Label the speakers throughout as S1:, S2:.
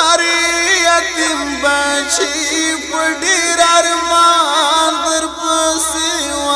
S1: ساري یتیم بچی په ډیر ارمان در پسې و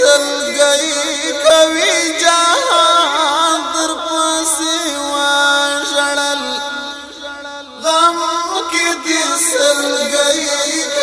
S1: سرګي کوي جهان در پسې واژړل غم کې دې سرګي